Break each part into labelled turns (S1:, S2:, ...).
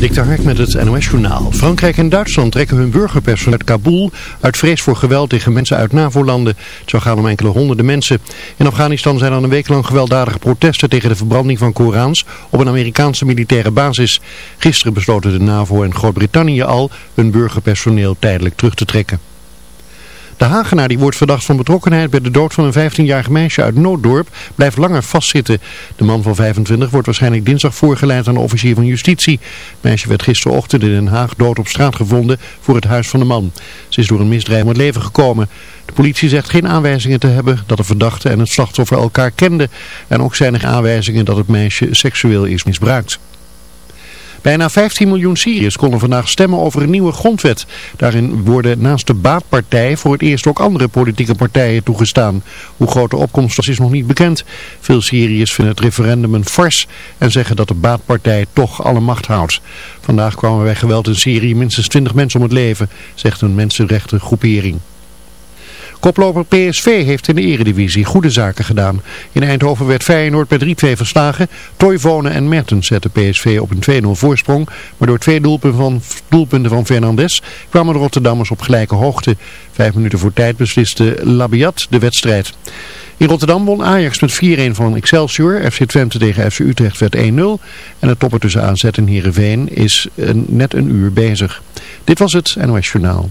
S1: Dik Hark met het NOS-journaal. Frankrijk en Duitsland trekken hun burgerpersoneel uit Kabul uit vrees voor geweld tegen mensen uit NAVO-landen. Het zou gaan om enkele honderden mensen. In Afghanistan zijn al een week lang gewelddadige protesten tegen de verbranding van Korans op een Amerikaanse militaire basis. Gisteren besloten de NAVO en Groot-Brittannië al hun burgerpersoneel tijdelijk terug te trekken. De Hagenaar die wordt verdacht van betrokkenheid bij de dood van een 15-jarig meisje uit Nooddorp blijft langer vastzitten. De man van 25 wordt waarschijnlijk dinsdag voorgeleid aan de officier van justitie. Het meisje werd gisterochtend in Den Haag dood op straat gevonden voor het huis van de man. Ze is door een misdrijf om het leven gekomen. De politie zegt geen aanwijzingen te hebben dat de verdachte en het slachtoffer elkaar kenden. En ook zijn er aanwijzingen dat het meisje seksueel is misbruikt. Bijna 15 miljoen Syriërs konden vandaag stemmen over een nieuwe grondwet. Daarin worden naast de baatpartij voor het eerst ook andere politieke partijen toegestaan. Hoe groot de opkomst was is nog niet bekend. Veel Syriërs vinden het referendum een fars en zeggen dat de baatpartij toch alle macht houdt. Vandaag kwamen bij geweld in Syrië minstens 20 mensen om het leven, zegt een mensenrechtengroepering. Koploper PSV heeft in de eredivisie goede zaken gedaan. In Eindhoven werd Feyenoord met 3-2 verslagen. Toivonen en Mertens zetten PSV op een 2-0 voorsprong. Maar door twee doelpunten van, doelpunten van Fernandes kwamen de Rotterdammers op gelijke hoogte. Vijf minuten voor tijd besliste Labiat de wedstrijd. In Rotterdam won Ajax met 4-1 van Excelsior. FC Twente tegen FC Utrecht werd 1-0. En het topper tussen AZ en Heerenveen is net een uur bezig. Dit was het NOS Journaal.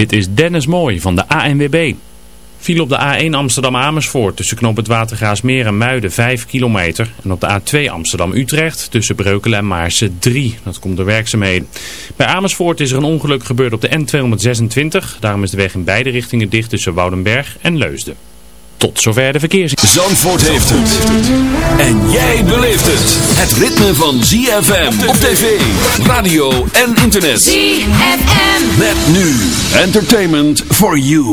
S2: Dit is Dennis Mooi van de ANWB. Viel op de A1 Amsterdam-Amersfoort tussen knoop het Watergraasmeer en Muiden 5 kilometer. En op de A2 Amsterdam-Utrecht tussen Breukelen en Maarsen 3. Dat komt door werkzaamheden. Bij Amersfoort is er een ongeluk gebeurd op de N226. Daarom is de weg in beide richtingen dicht tussen Woudenberg en Leusden. Tot zover de verkeers.
S3: Zandvoort heeft het. En jij beleeft het. Het ritme van ZFM op tv, radio en internet.
S4: ZFM.
S3: Met nu entertainment for you.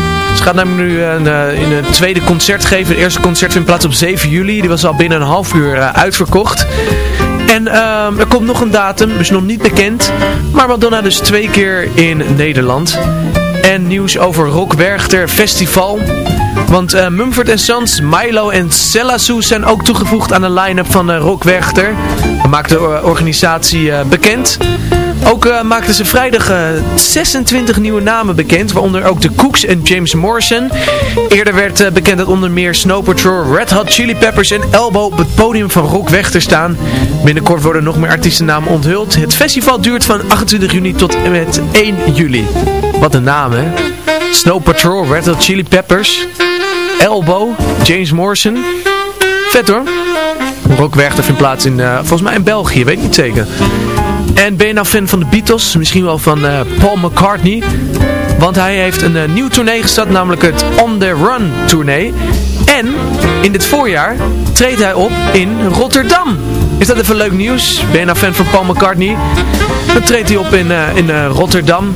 S5: Ze gaat namelijk nu een, eh, in een tweede concert geven. Het eerste concert vindt plaats op 7 juli. Die was al binnen een half uur eh, uitverkocht. En ehm, er komt nog een datum, is nog niet bekend. Maar Madonna dus twee keer in Nederland. En nieuws over Rock Werchter Festival. Want eh, Mumford Sons, Milo en Selassou zijn ook toegevoegd aan de line-up van eh, Rock Werchter. Dat maakt de eh, organisatie bekend. Ook maakten ze vrijdag eh, 26 nieuwe namen bekend, waaronder ook de Cooks en James Morrison. Eerder werd bekend dat onder meer Snow Patrol, Red Hot Chili Peppers en Elbow op het podium van Rock Weg staan. Binnenkort worden nog meer artiestennamen onthuld. Het festival duurt van 28 juni tot en met 1 juli. Wat een naam hè. Snow Patrol, Red Hot Chili Peppers, Elbow, James Morrison. Vet hoor. Rock Werchter vindt plaats in, eh, volgens mij in België, weet ik niet zeker. En ben je nou fan van de Beatles? Misschien wel van eh, Paul McCartney. Want hij heeft een eh, nieuw tournee gestart, namelijk het On The Run tournee. En in dit voorjaar treedt hij op in Rotterdam. Is dat even leuk nieuws? Ben je nou fan van Paul McCartney? Dan treedt hij op in, in Rotterdam.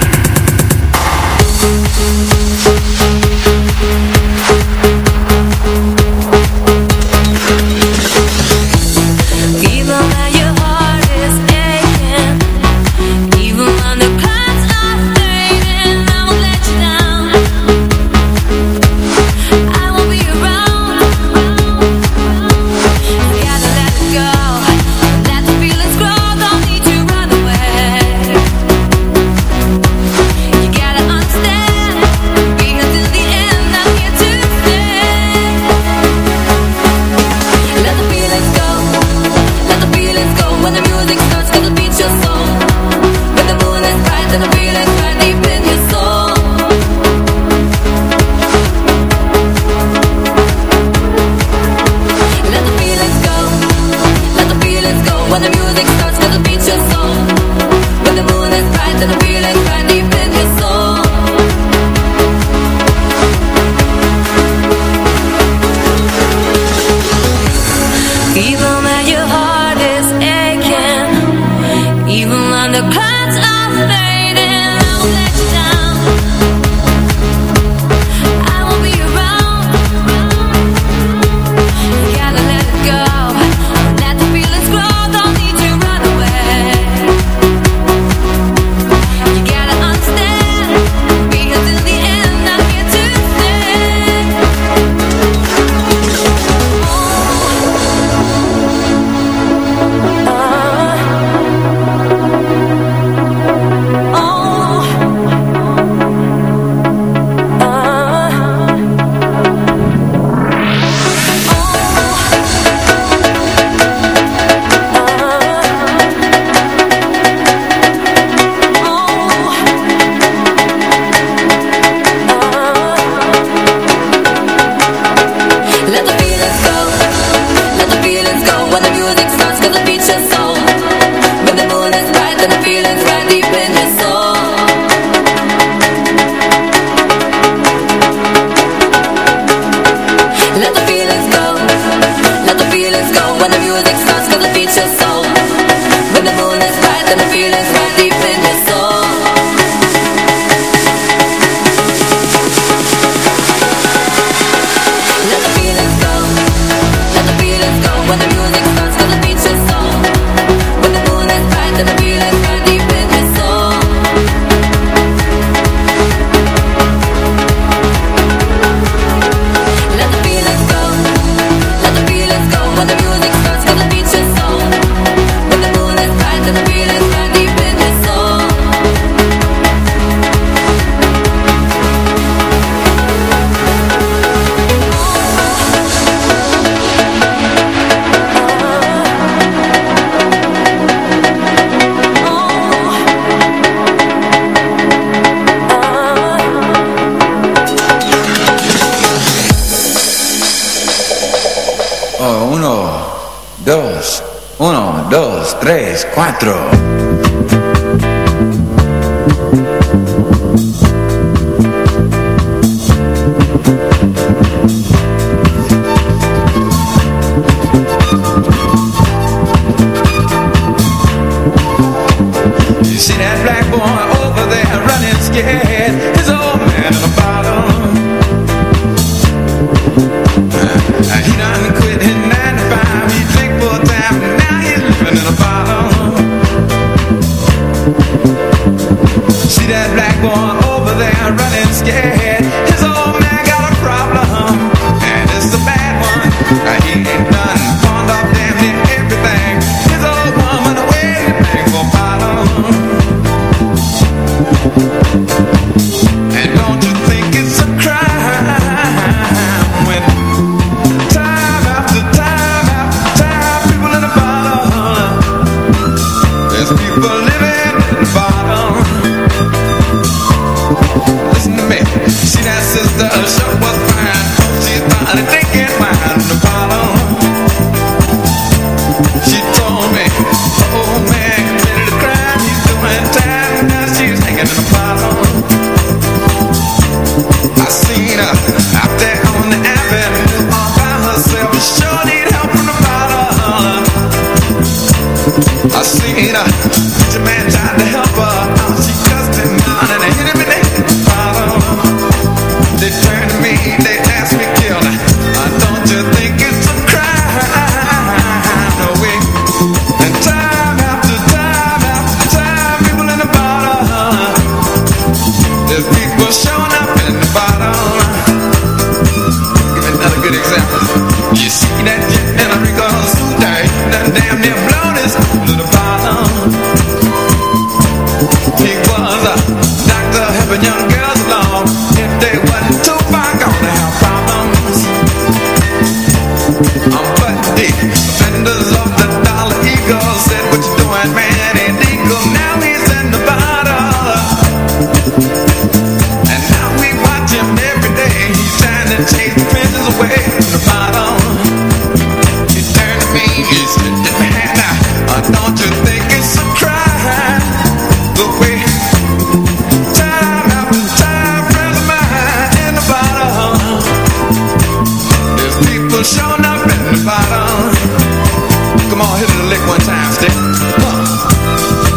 S6: all hit a lick one time, stick. Huh.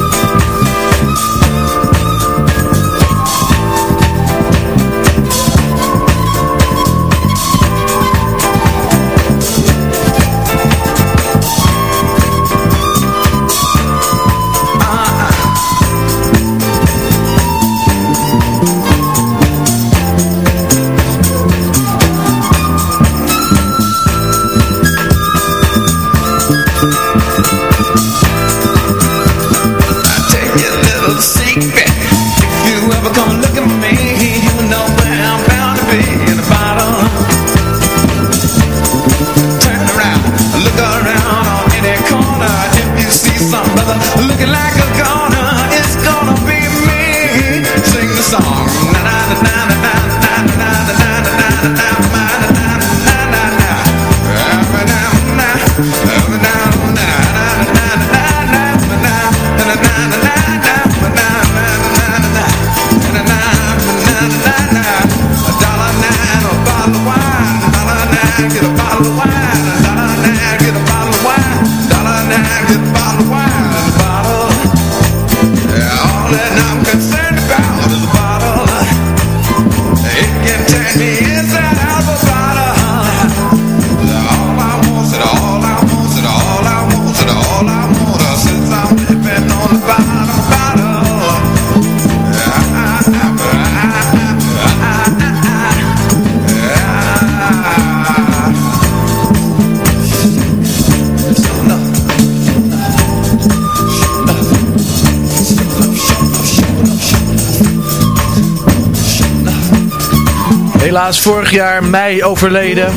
S5: Helaas vorig jaar mei overleden.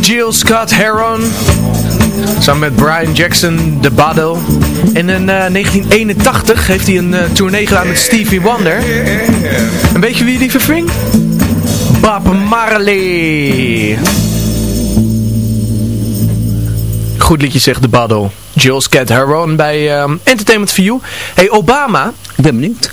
S5: Jill Scott Heron. Samen met Brian Jackson, de Bado. En in eh, 1981 heeft hij een eh, tournee gedaan met Stevie Wonder. En weet je wie die verving? Bob Marley. Goed liedje zegt de Bado. Jill Scott Heron bij eh, Entertainment for You. Hey Obama.
S7: Ik ben benieuwd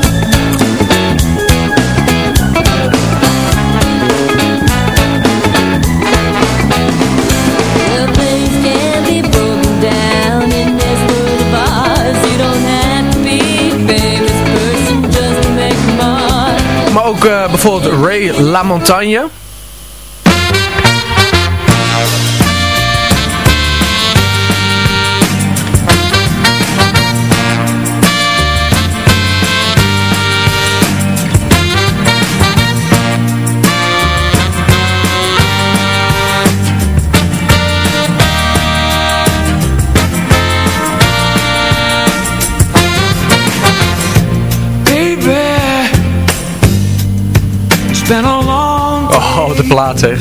S5: Bijvoorbeeld Ray LaMontagne. Oh, de plaat zeg.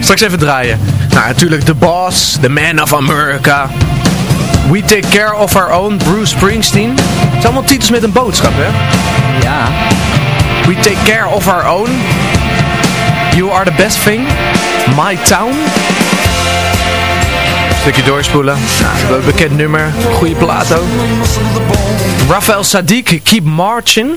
S5: Straks even draaien. Nou, natuurlijk The Boss, The Man of America. We Take Care of Our Own, Bruce Springsteen. Het zijn allemaal titels met een boodschap, hè?
S7: Ja.
S5: We Take Care of Our Own. You Are The Best Thing. My Town. Stukje doorspoelen. Nou, bekend nummer. Goede plaat ook. Rafael Sadiq, Keep Marching.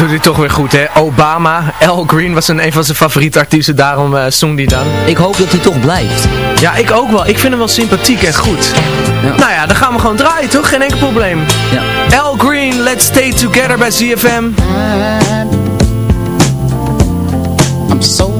S5: doet hij toch weer goed, hè? Obama, Al Green was een, een van zijn favoriete artiesten. Daarom eh zong hij dan.
S7: Ik hoop dat hij toch blijft.
S5: Ja, ik ook wel. Ik vind hem wel sympathiek en goed.
S7: Ja.
S5: Nou ja, dan gaan we gewoon draaien, toch? Geen enkel probleem.
S7: Ja.
S5: Al Green, Let's Stay Together bij ZFM.
S8: I'm so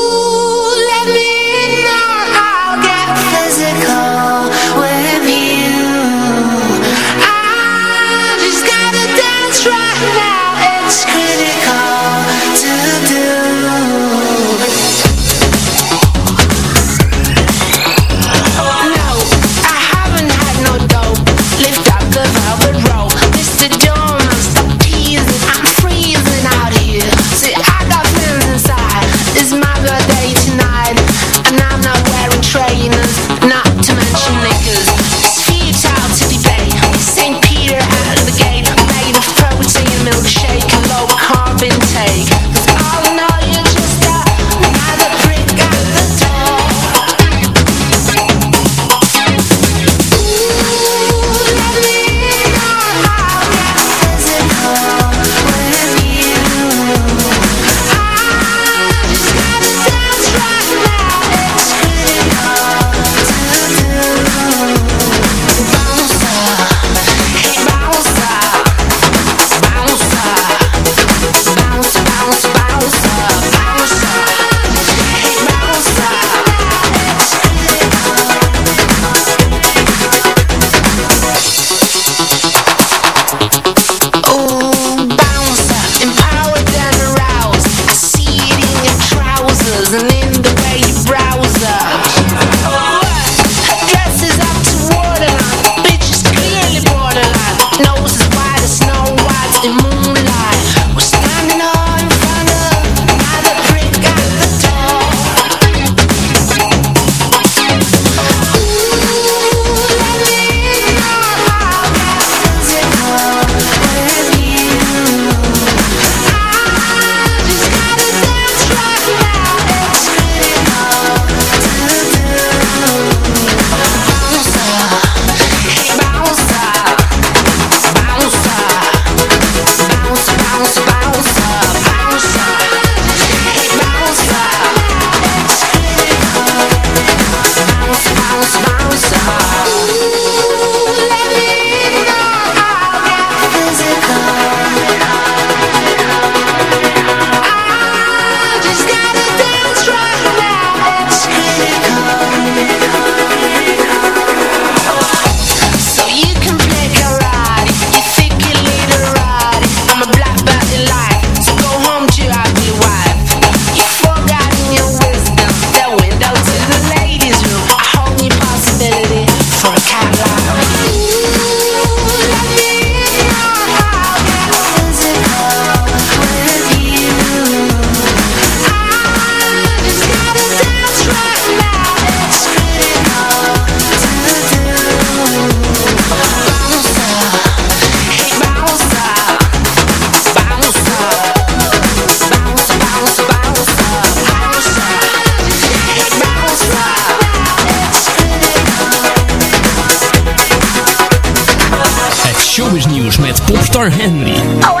S9: Henry.
S10: Oh, wat gezellig. Oh,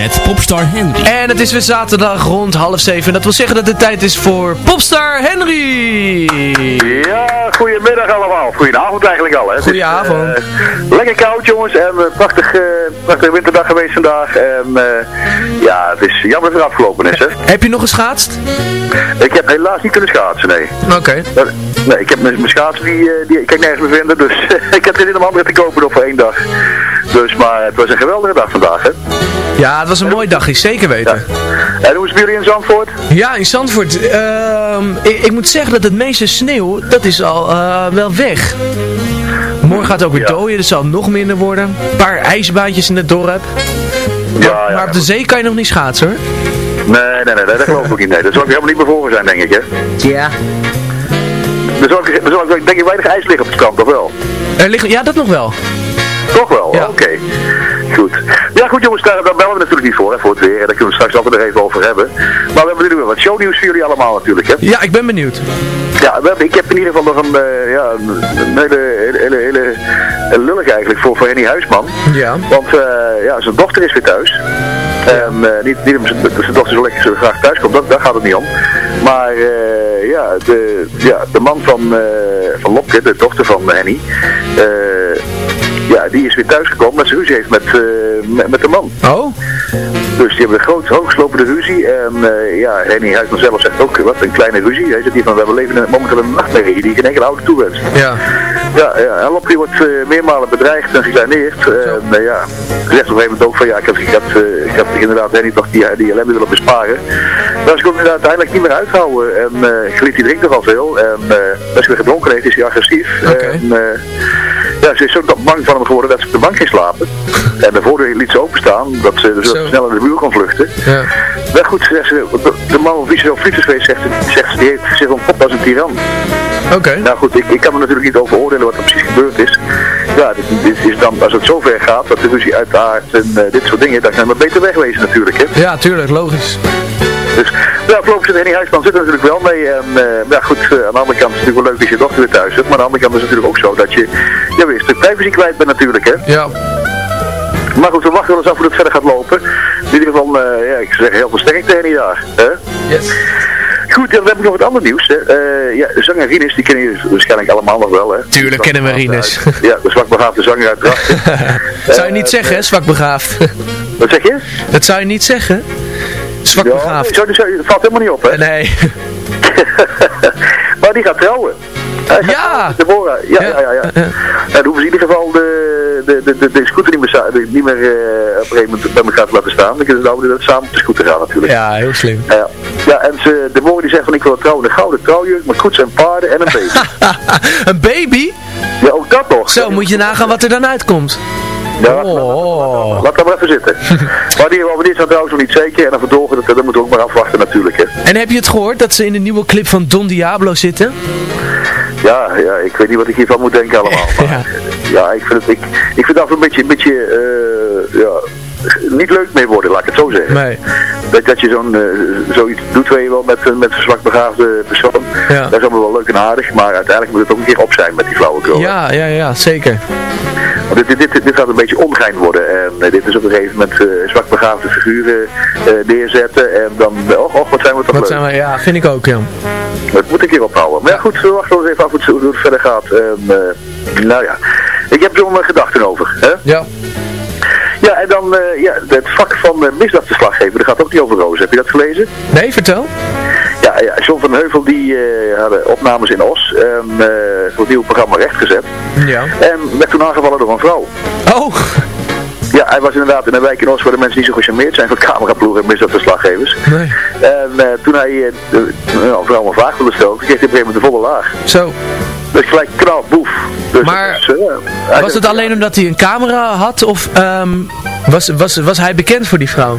S9: met Popstar Henry.
S5: En het is weer zaterdag rond half zeven. Dat wil zeggen dat het tijd is voor Popstar Henry.
S11: Ja, goedemiddag allemaal. Goedenavond eigenlijk al. Hè.
S5: Goedenavond.
S11: Het is, eh, lekker koud jongens en een prachtig, eh, prachtige winterdag geweest vandaag. En eh, ja, het is jammer dat het afgelopen is. Hè.
S5: Heb je nog geschaatst?
S11: Ik heb helaas niet kunnen schaatsen, nee.
S5: Oké.
S11: Nee, ik heb mijn schaatsen, die, eh, die kan ik nergens meer vinden. Dus ik heb er zin om andere te kopen nog voor één dag. Dus, maar het was een geweldige dag vandaag, hè.
S5: Ja, was een mooi dagje, zeker weten.
S11: En hoe is het bij jullie in Zandvoort?
S5: Ja, in Zandvoort. ehm, ik, ik moet zeggen dat het meeste sneeuw, dat is al eh, wel weg. Morgen gaat het ook weer dooien, dus zal nog minder worden. Een paar ijsbaantjes in het dorp.
S11: Ja, ja.
S5: Maar op de zee kan je nog niet schaatsen hoor.
S11: Nee, nee, nee, nee, dat geloof ik niet. Nee, dat zou ik helemaal niet bevoren zijn, denk ik, hè.
S7: Ja.
S11: Er zal, ik- er zal ik denk ik weinig ijs liggen op het strand, toch wel?
S5: Er liggen, ja, dat nog wel.
S11: Toch wel? Oké. Goed. Goed jongens, daar, daar bellen we natuurlijk niet voor, hè, voor het weer. En daar kunnen we straks altijd nog even over hebben. Maar we hebben nu weer wat shownieuws voor jullie allemaal natuurlijk, hè.
S5: Ja, ik ben benieuwd.
S11: Ja, we hebben, ik heb in ieder geval nog een, eh, ja, een, hele, hele, hele, hele lullig eigenlijk voor, voor Henny Huisman.
S5: Ja.
S11: Want eh, ja, zijn dochter is weer thuis. En, eh, niet, niet omdat zijn, dochter zo lekker zo graag thuis komt, dat, daar gaat het niet om. Maar eh, ja, de, ja, de man van, eh, van Lopke, de dochter van Henny, eh, ja, die is weer thuisgekomen dat ze ruzie heeft met, eh, met, met de man.
S5: Oh?
S11: Dus die hebben een groot, hoogslopende ruzie. En eh, ja, Henny Huisman zelf zegt ook, wat een kleine ruzie. Hij zegt hier van, we leven in- momenteel een nachtmerrie die geen enkele oude toewenst.
S5: Ja.
S11: Ja, ja en Lopke wordt eh, meermalen bedreigd en gekleineerd. En eh, ja, zegt op een gegeven moment ook van, ja, ik heb, ik heb, eh, ik heb inderdaad Henny toch die, die ellende willen besparen. Maar ze kon hem uiteindelijk niet meer uithouden. En uh, die drinkt nogal veel. En eh, als hij weer gedronken heeft, is hij agressief. En eh, ja, ze is zo bang van hem geworden dat ze op de bank ging slapen. En de voordeur liet ze openstaan, dat ze dus
S5: Zo.
S11: snel in de muur kon vluchten.
S5: Ja.
S11: Maar goed, zegt ze, de, de man of wie ze zo vliegt is geweest, zegt, ze- zegt ze, die heeft zich ontpopt als een tiran.
S5: Oké.
S11: Nou goed, ik, ik kan er natuurlijk niet over oordelen wat er precies gebeurd is. Ja, dit, dit is dan, als het zover gaat, dat de ruzie uitaardt en eh, dit soort dingen, dan kan je maar beter wegwezen natuurlijk, hè.
S5: Ja, tuurlijk, logisch.
S11: Dus ja, voorlopig zit Henny Huisman zit er natuurlijk wel mee. En eh, ja goed, eh, aan de andere kant is het natuurlijk wel leuk dat je dochter weer thuis zit. Maar aan de andere kant is het natuurlijk ook zo dat je ja, weer een stuk privacy kwijt bent natuurlijk, hè.
S5: Ja.
S11: Maar goed, we wachten wel eens af hoe het verder gaat lopen. In ieder geval, eh, ja, ik zeg heel veel sterkte Henny daar. Hè?
S5: Yes.
S11: Goed, dan heb ik nog wat ander nieuws. Hè. Ja, de zanger Rinus, die kennen jullie waarschijnlijk allemaal nog wel, hè.
S5: Tuurlijk kennen we Rinus.
S11: Ja, de zwakbegaafde zanger uit Drachten.
S5: Dat zou je niet zeggen, hè, zwakbegaafd.
S11: Wat zeg je?
S5: Dat zou je niet zeggen. Zwakbegaafd.
S11: Ja, zo, zo, dat valt helemaal niet op, hè.
S5: Nee.
S11: maar die gaat trouwen. Hij gaat
S5: Ja.
S11: Deborah. Ja, ja, ja. ja. En dan hoeven ze in ieder geval de, de, de, de, scooter niet meer, niet meer eh, op een gegeven moment bij elkaar te laten staan. Dan kunnen ze nou samen op de scooter gaan natuurlijk.
S5: Ja, heel slim.
S11: Ja, ja en ze, Deborah die zegt van ik wil trouwen een gouden trouwjurk met koets en paarden en een baby.
S5: Een baby?
S11: ja, ook dat nog.
S5: Zo, moet je nagaan wat er dan uitkomt.
S11: Ja, laat, laat, dat maar even zitten. maar die we niet trouwens nog niet zeker. En dan verdorgen, dat, dat moeten we ook maar afwachten natuurlijk. Hè.
S5: En heb je het gehoord dat ze in de nieuwe clip van Don Diablo zitten?
S11: Ja, ja, ik weet niet wat ik hiervan moet denken allemaal. Maar, ja. ik vind het, ik, ik vind het af een beetje, een beetje eh, ja, niet leuk mee worden, laat ik het zo zeggen.
S5: Nee.
S11: Dat, dat je zo'n eh, zoiets doet, weet je wel, met, eh, met een zwakbegaafde persoon.
S5: Ja.
S11: Dat is allemaal wel leuk en aardig, maar uiteindelijk moet het ook een keer op zijn met die flauwekul.
S5: Ja, ja, ja, zeker.
S11: Want dit, dit, gaat een beetje ongein worden. En eh, dit is op een gegeven moment eh, zwakbegaafde figuren eh, neerzetten. En dan, och, och, wat zijn we toch
S5: Wat
S11: leuk.
S5: zijn we, ja, vind ik ook, ja.
S11: Dat moet ik hier ophouden. Maar ja, goed, we wachten eens even af hoe het, hoe het verder gaat. En, eh, nou ja, ik heb er wel mijn gedachten over. Hè?
S5: Ja.
S11: Ja, en dan ja, het vak van uh, misdaadverslaggever, dat gaat ook niet over rozen. Heb je dat gelezen?
S5: Nee, vertel.
S11: Ja, ja John van Heuvel die eh, hadden opnames in Os en eh, voor het nieuwe programma rechtgezet.
S5: Ja.
S11: En werd toen aangevallen door een vrouw.
S5: Oh!
S11: Ja, hij was inderdaad in een wijk in Os waar de mensen niet zo gecharmeerd zijn van cameraploegen en misdaadverslaggevers.
S5: Nee.
S11: En eh, toen hij uh, nou, een vrouw een vraag wilde stellen, kreeg hij op een gegeven moment de volle laag.
S5: Zo.
S11: Dus gelijk knal, boef. Dus
S5: Maar Was
S11: zegt,
S5: het alleen omdat hij een camera had of ehm, was, was, was hij bekend voor die vrouw?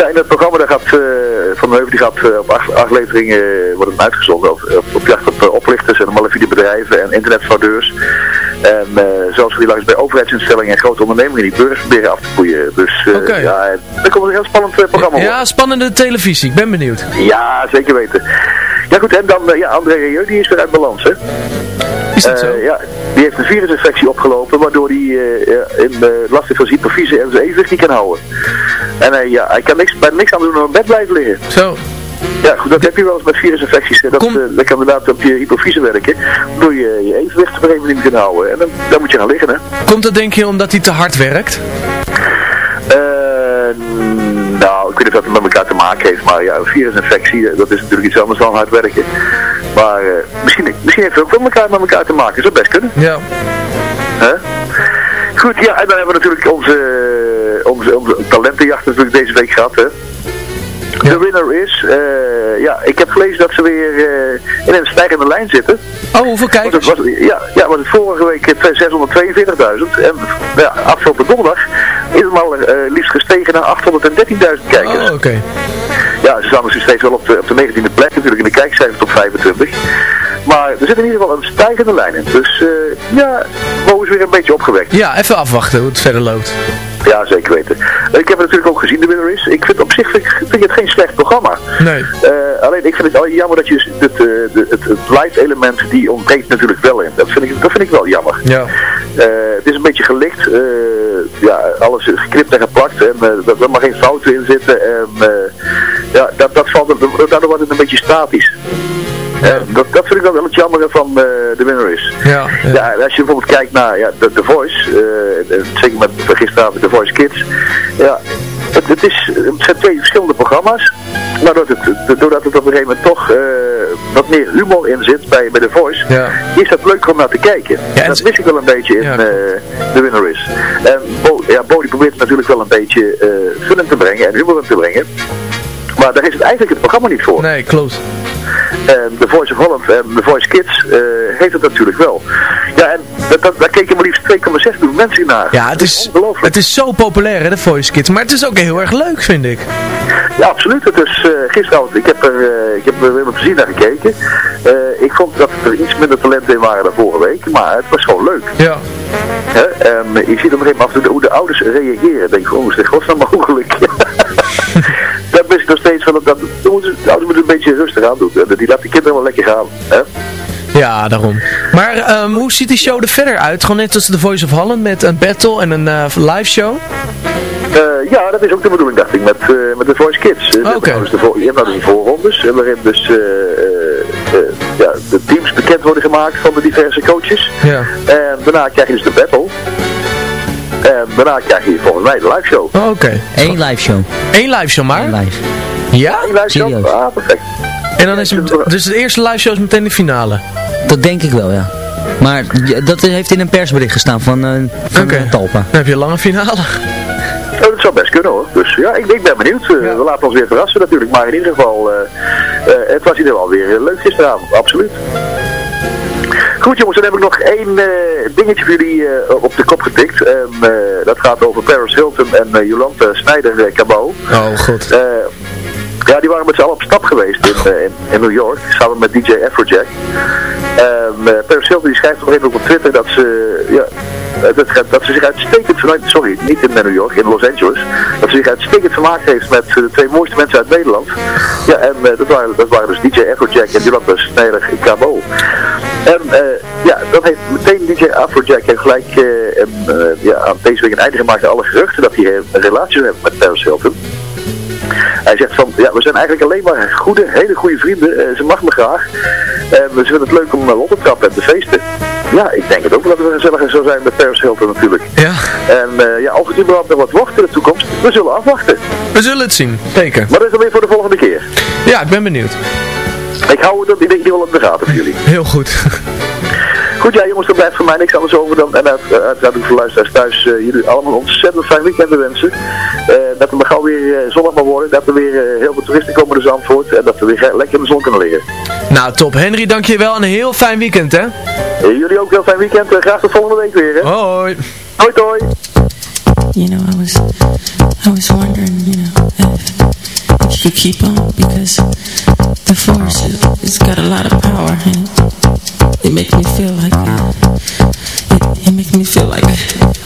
S11: Ja, in het programma daar gaat eh, Van Heuvel die gaat eh, op acht afleveringen eh, wordt het uitgezonden. Op, op, op jacht op oplichters en malafide bedrijven en internetfraudeurs. En zoals we die langs bij overheidsinstellingen en grote ondernemingen die burgers proberen af te poeien. Dus
S5: Oké.
S11: ja, er komt een heel spannend programma op.
S5: Ja, spannende televisie. Ik ben benieuwd.
S11: Ja, zeker weten. Ja goed, en dan, ja, André Rieu, die is weer uit balans, hè?
S5: Is dat zo?
S11: Ja, die heeft een virusinfectie opgelopen, waardoor hij eh, ja, in, eh, last heeft van hypofyse en zijn evenwicht niet kan houden. En hij, ja, hij kan niks, bij niks aan doen dan op bed blijven liggen.
S5: Zo.
S11: Ja, goed, dat heb je wel eens met virusinfecties. Dat,
S5: Kom-
S11: eh, dat kan inderdaad op je hypofyse werken, waardoor je je evenwicht op een gegeven moment kan houden. En dan, dan moet je gaan liggen, hè.
S5: Komt dat denk je omdat hij te hard werkt?
S11: Eh, nou, ik weet niet of dat met elkaar te maken heeft, maar ja, een virusinfectie, eh, dat is natuurlijk iets anders dan hard werken. Maar eh, misschien, misschien heeft het ook wel elkaar met elkaar te maken, dat zou best kunnen.
S5: Ja.
S11: Hè? Goed, ja, en dan hebben we natuurlijk onze, onze, onze talentenjacht natuurlijk deze week gehad, hè. De winner is, eh, ja, ik heb gelezen dat ze weer eh, in een stijgende lijn zitten.
S5: Oh, hoeveel kijkers?
S11: Was ja, ja, was het vorige week eh, 642.000 en ja, afgelopen donderdag is het maar eh, liefst gestegen naar 813.000 kijkers.
S5: Oh, oké.
S11: Ja, ze staan dus steeds wel op de, op de 19e plek natuurlijk in de kijkcijfers top 25. Maar er zit in ieder geval een stijgende lijn in. Dus eh, ja, Mo is weer een beetje opgewekt.
S5: Ja, even afwachten hoe het verder loopt.
S11: Ja, zeker weten. Ik heb het natuurlijk ook gezien, de winner is. Ik vind op zich vind, ik- vind ik het geen slecht programma.
S5: Nee.
S11: Eh, alleen ik vind het al jammer dat je het, de, het, het live element, die ontbreekt natuurlijk wel in. Dat vind ik, dat vind ik wel jammer.
S5: Ja.
S11: Eh, het is een beetje gelicht. ja, alles geknipt en geplakt. En uh, er mag geen fouten in zitten. En ja, dat, dat valt, daardoor wordt het een beetje statisch. En dat, dat vind ik wel wel het jammer van eh, de winner is.
S5: Ja.
S11: Ja, als je bijvoorbeeld kijkt naar ja, The, The Voice, eh, eh, zeker met gisteravond The Voice Kids. Ja, het, het, is, het zijn twee verschillende programma's. Maar doordat het, doordat het op een gegeven moment toch eh, wat meer humor in zit bij, bij The Voice,
S5: Ja.
S11: is dat leuk om naar te kijken.
S5: Ja, en
S11: dat mis ik wel een beetje in eh The Winner is. En Bo, ja, Bo die probeert natuurlijk wel een beetje eh in te brengen en humor in te brengen. Maar daar is het eigenlijk het programma niet voor.
S5: Nee, klopt.
S11: En The Voice of Holland en The Voice Kids eh, heeft het natuurlijk wel. Ja, en dat, dat, daar keken maar liefst 2,6 miljoen mensen naar.
S5: Ja, het is, het is zo populair, hè, de Voice Kids. Maar het is ook heel erg leuk, vind ik.
S11: Ja, absoluut. Het is eh, gisteravond, ik heb er, eh, ik heb er weer met plezier naar gekeken. Ik vond dat er iets minder talenten in waren dan vorige week, maar het was gewoon leuk.
S5: Ja.
S11: Hè? En je ziet op een gegeven moment hoe de ouders reageren. Ik denk van, hoe is dit godsnaam mogelijk? dat is nog steeds van, dat, moeten, de ouders moeten een beetje rustig aan doen. Die laten de kinderen wel lekker gaan. Hè?
S5: Ja, daarom. Maar ehm, hoe ziet die show er verder uit? Gewoon net als The Voice of Holland met een battle en een eh, live show?
S11: Eh, ja, dat is ook de bedoeling, dacht ik, met, eh, met de Voice Kids. Hebt
S5: Oké.
S11: nou dus de voor- je hebt nou dus de voorrondes, waarin dus ja, de teams bekend worden gemaakt van de diverse coaches.
S5: Ja.
S11: En daarna krijg je dus de battle. Daarna krijg je volgens mij de live show.
S5: Oh, Oké.
S7: Eén live show.
S5: Eén live show maar?
S7: Eén live.
S5: Ja?
S11: Eén live show?
S7: Serieus?
S11: Ah, perfect.
S5: En dan is het, dus de eerste live show is meteen de finale?
S7: Dat denk ik wel, ja. Maar ja, dat heeft in een persbericht gestaan van, eh van eh, Talpa.
S5: Dan heb je een lange finale.
S11: Oh, dat zou best kunnen hoor. Dus ja, ik, ik ben benieuwd. Eh, We laten ons weer verrassen natuurlijk. Maar in ieder geval, eh, eh, het was in ieder geval weer eh, leuk gisteravond. Absoluut. Goed jongens, dan heb ik nog één eh, dingetje voor jullie eh, op de kop getikt. En, eh, dat gaat over Paris Hilton en Jolante Snijder Cabot.
S5: Oh, god.
S11: Eh, ja, die waren met z'n allen op stap geweest in, eh, in, in New York, samen met DJ Afrojack. En eh Paris Hilton die schrijft gegeven moment op Twitter dat ze, ja, eh, dat, dat ze zich uitstekend vanuit, sorry, niet in New York, in Los Angeles, dat ze zich uitstekend vermaakt heeft met eh, de twee mooiste mensen uit Nederland. Ja, en eh, dat, waren, dat waren dus DJ Afrojack en Jolanda Snijder Cabo. En eh, ja, dat heeft meteen DJ Afrojack heeft gelijk eh, eh, ja, aan deze week een einde gemaakt aan alle geruchten dat hij eh, een relatie heeft met Paris Hilton. Hij zegt van, ja, we zijn eigenlijk alleen maar goede, hele goede vrienden. Eh, ze mag me graag. En we vinden het leuk om uh, op te trappen en te feesten. Ja, ik denk het ook wel dat we gezelliger zou zijn met Paris Hilton natuurlijk.
S5: Ja.
S11: En eh, ja, of het überhaupt nog wat wordt in de toekomst, we zullen afwachten.
S5: We zullen het zien. Zeker.
S11: Maar dat is dan weer voor de volgende keer.
S5: Ja, ik ben benieuwd.
S11: Ik hou dat in ieder geval in de gaten voor jullie.
S5: Heel goed.
S11: Goed, ja jongens, er blijft voor mij niks anders over dan, en uit, uiteraard ook voor luisteraars thuis, uh, jullie allemaal een ontzettend fijn weekend wensen. Uh, dat er maar gauw weer uh, zonnig mag worden, dat er weer uh, heel veel toeristen komen naar Zandvoort en dat we weer lekker in de zon kunnen liggen.
S5: Nou, top. Henry, dankjewel en een heel fijn weekend, hè?
S11: jullie ook heel fijn weekend, graag tot volgende week weer, hè?
S5: Hoi.
S11: Hoi, hoi.
S12: You know, I was, I was wondering, you know, if could keep on because the force it's got a lot of power and it makes me feel like it, it makes me feel like.
S4: Just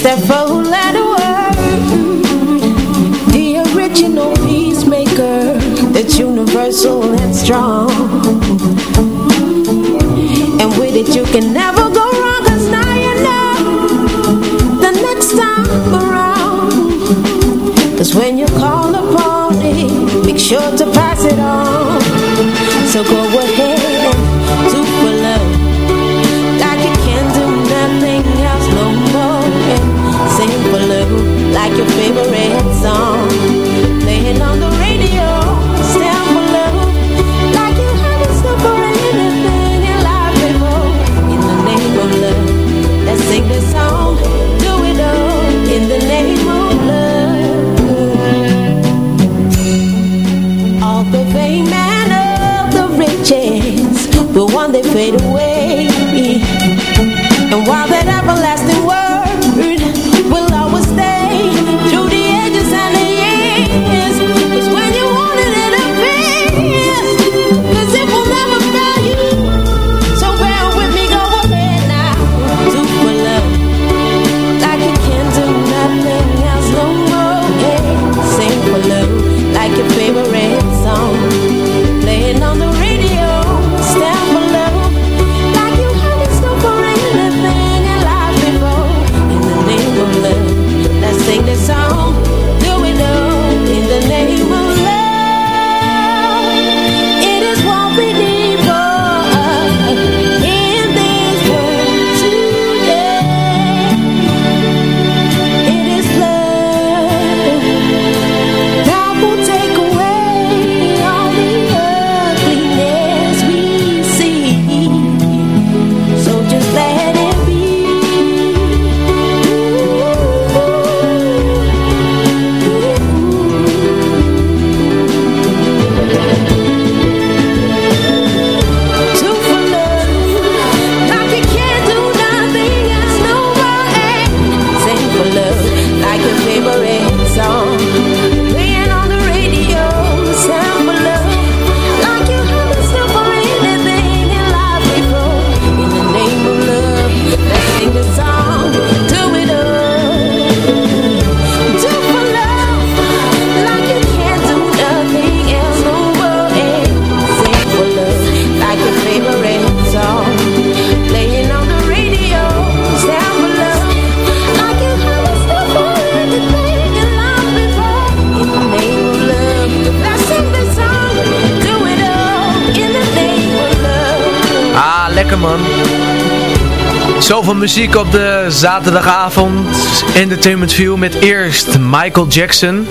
S13: It's that four letter word. Mm, the original peacemaker. That's universal and strong. And with it you can never go wrong Cause now you know The next time around Cause when you call upon it Make sure to pass it
S5: Zoveel muziek op de zaterdagavond. Entertainment View met eerst Michael Jackson.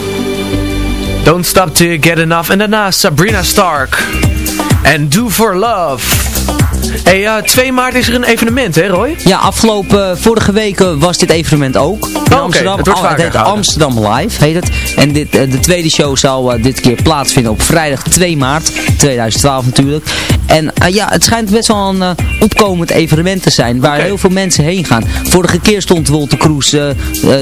S5: Don't Stop You Get Enough. En daarna Sabrina Stark. En Do For Love. Hey, ja, 2 maart is er een evenement, hè Roy?
S7: Ja, afgelopen eh, vorige weken was dit evenement ook. In
S5: oké.
S7: Amsterdam.
S5: Het wordt
S7: Al-
S5: vaker
S7: heet
S5: gehouden.
S7: Amsterdam Live, heet het. En dit, eh, de tweede show zal eh, dit keer plaatsvinden op vrijdag 2 maart 2012 natuurlijk. En eh, ja, het schijnt best wel een eh, opkomend evenement te zijn, waar heel veel mensen heen gaan. Vorige keer stond Wolter Kroes, eh,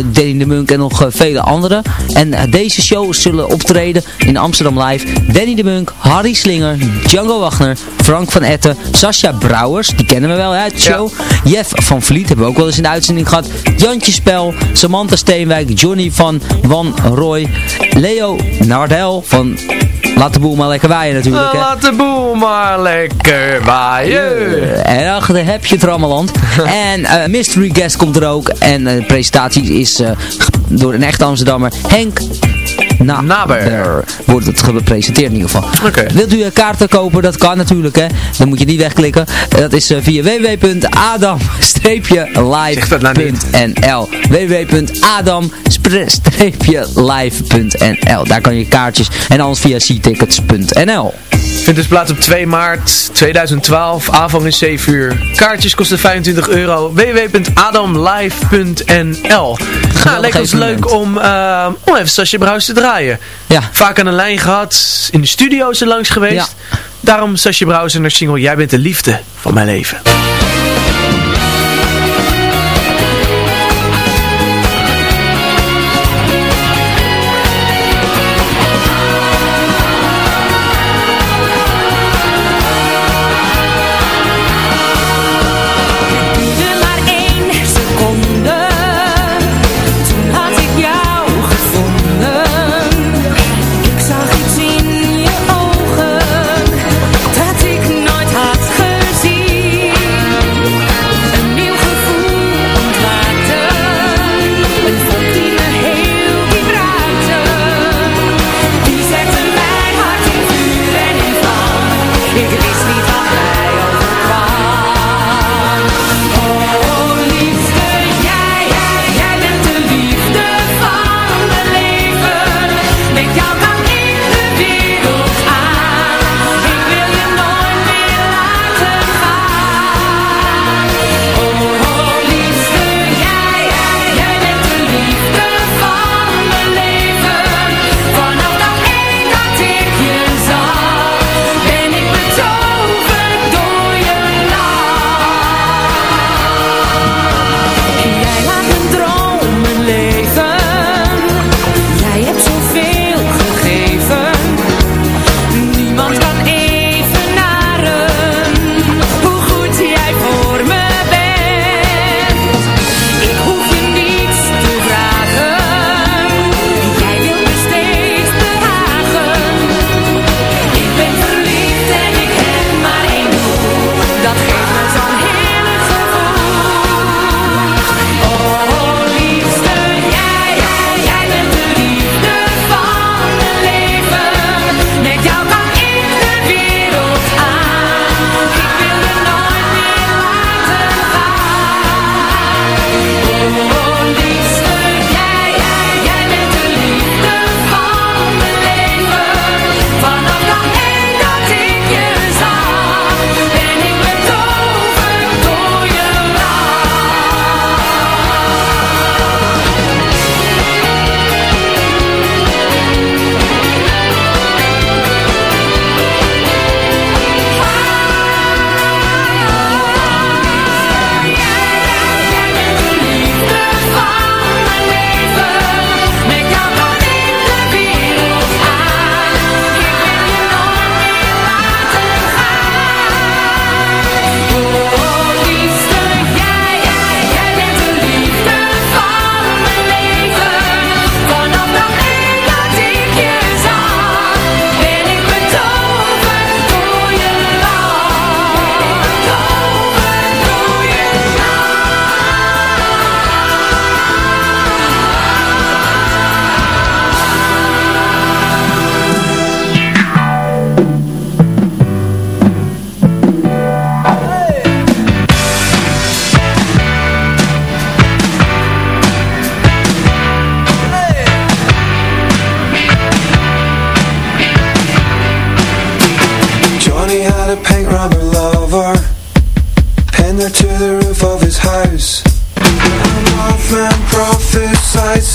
S7: Danny de Munk en nog vele anderen. En deze shows zullen optreden in Amsterdam Live. Danny de Munk, Harry Slinger, Django Wagner, Frank van Etten, Sascha Brouwers, die kennen we wel uit de show. Jeff van Vliet hebben we ook wel eens in de uitzending gehad. Jantje Spel, Samantha Steenwijk, Johnny van Van Roy, Leo Nardel van Laat de boel maar lekker waaien natuurlijk. Hè.
S5: Laat de boel maar lekker waaien.
S7: En achter heb je en eh, Mystery Guest komt er ook. En eh, de presentatie is eh, door een echte Amsterdammer. Henk Na Naber. Wordt het gepresenteerd in ieder geval. Wilt u kaarten kopen? Dat kan natuurlijk. Hè. Dan moet je niet wegklikken. Dat is via www.adam-live.nl www.adam-live.nl Daar kan je kaartjes. En anders via ctickets.nl
S5: Vindt dus plaats op 2 maart 2012, avond is 7 uur. Kaartjes kosten 25 euro. www.adamlive.nl Ga nou, lekker ons leuk om, eh, om even Sasje Bruis te draaien.
S7: Ja.
S5: Vaak aan de lijn gehad, in de studio's er langs geweest. Ja. Daarom Sasje Bruis en haar single Jij bent de liefde van mijn leven.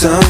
S6: some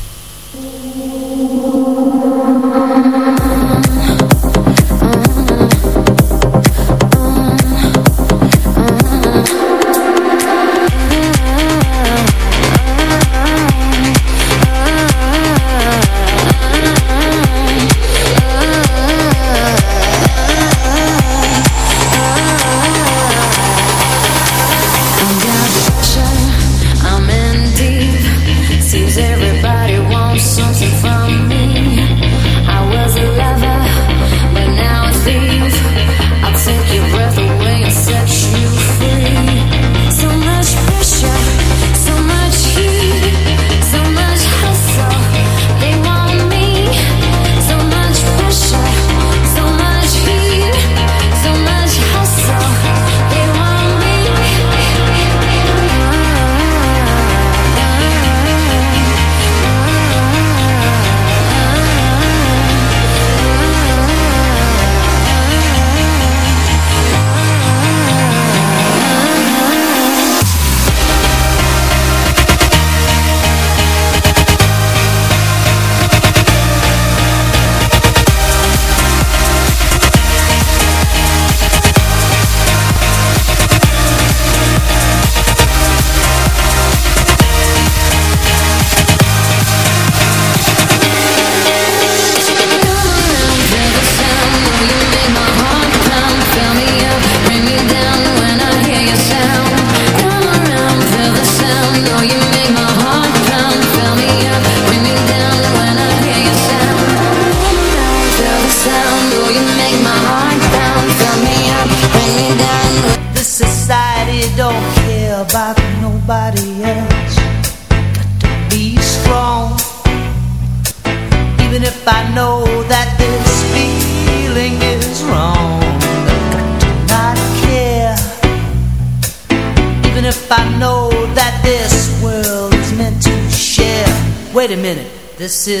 S14: This is